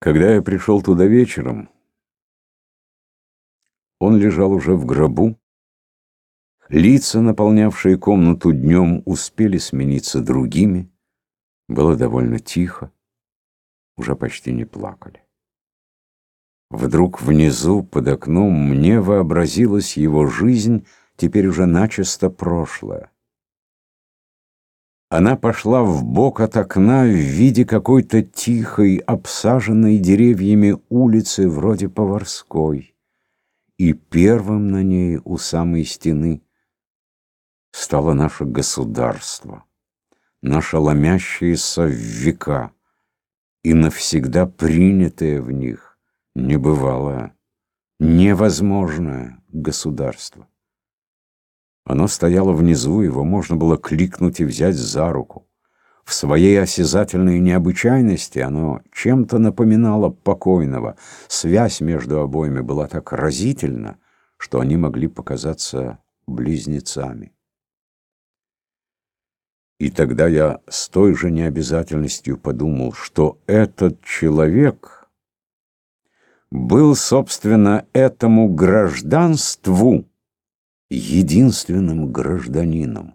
Когда я пришел туда вечером, он лежал уже в гробу. Лица, наполнявшие комнату днем, успели смениться другими. Было довольно тихо, уже почти не плакали. Вдруг внизу, под окном, мне вообразилась его жизнь, теперь уже начисто прошлое. Она пошла в бок от окна в виде какой-то тихой, обсаженной деревьями улицы, вроде поварской. И первым на ней, у самой стены, стало наше государство, наше ломящееся в века и навсегда принятое в них, небывалое, невозможное государство. Оно стояло внизу, его можно было кликнуть и взять за руку. В своей осязательной необычайности оно чем-то напоминало покойного. Связь между обоими была так разительна, что они могли показаться близнецами. И тогда я с той же необязательностью подумал, что этот человек был, собственно, этому гражданству, единственным гражданином.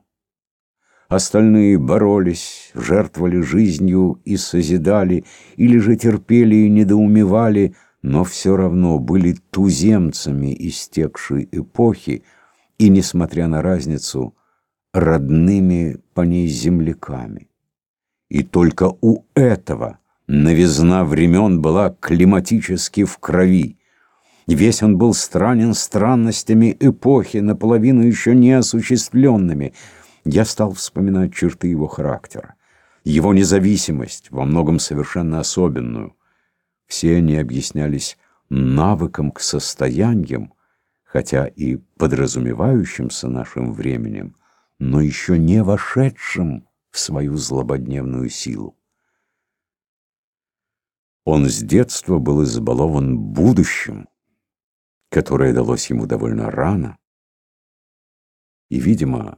Остальные боролись, жертвовали жизнью и созидали, или же терпели и недоумевали, но все равно были туземцами истекшей эпохи и, несмотря на разницу, родными по ней земляками. И только у этого новизна времен была климатически в крови, Весь он был странен странностями эпохи, наполовину еще не осуществленными. Я стал вспоминать черты его характера, его независимость, во многом совершенно особенную. Все они объяснялись навыком к состояниям, хотя и подразумевающимся нашим временем, но еще не вошедшим в свою злободневную силу. Он с детства был избалован будущим, которое далось ему довольно рано и, видимо,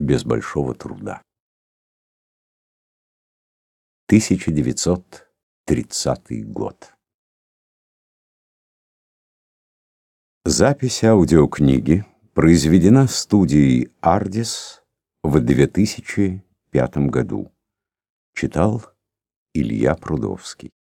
без большого труда. 1930 год. Запись аудиокниги произведена студией «Ардис» в 2005 году. Читал Илья Прудовский.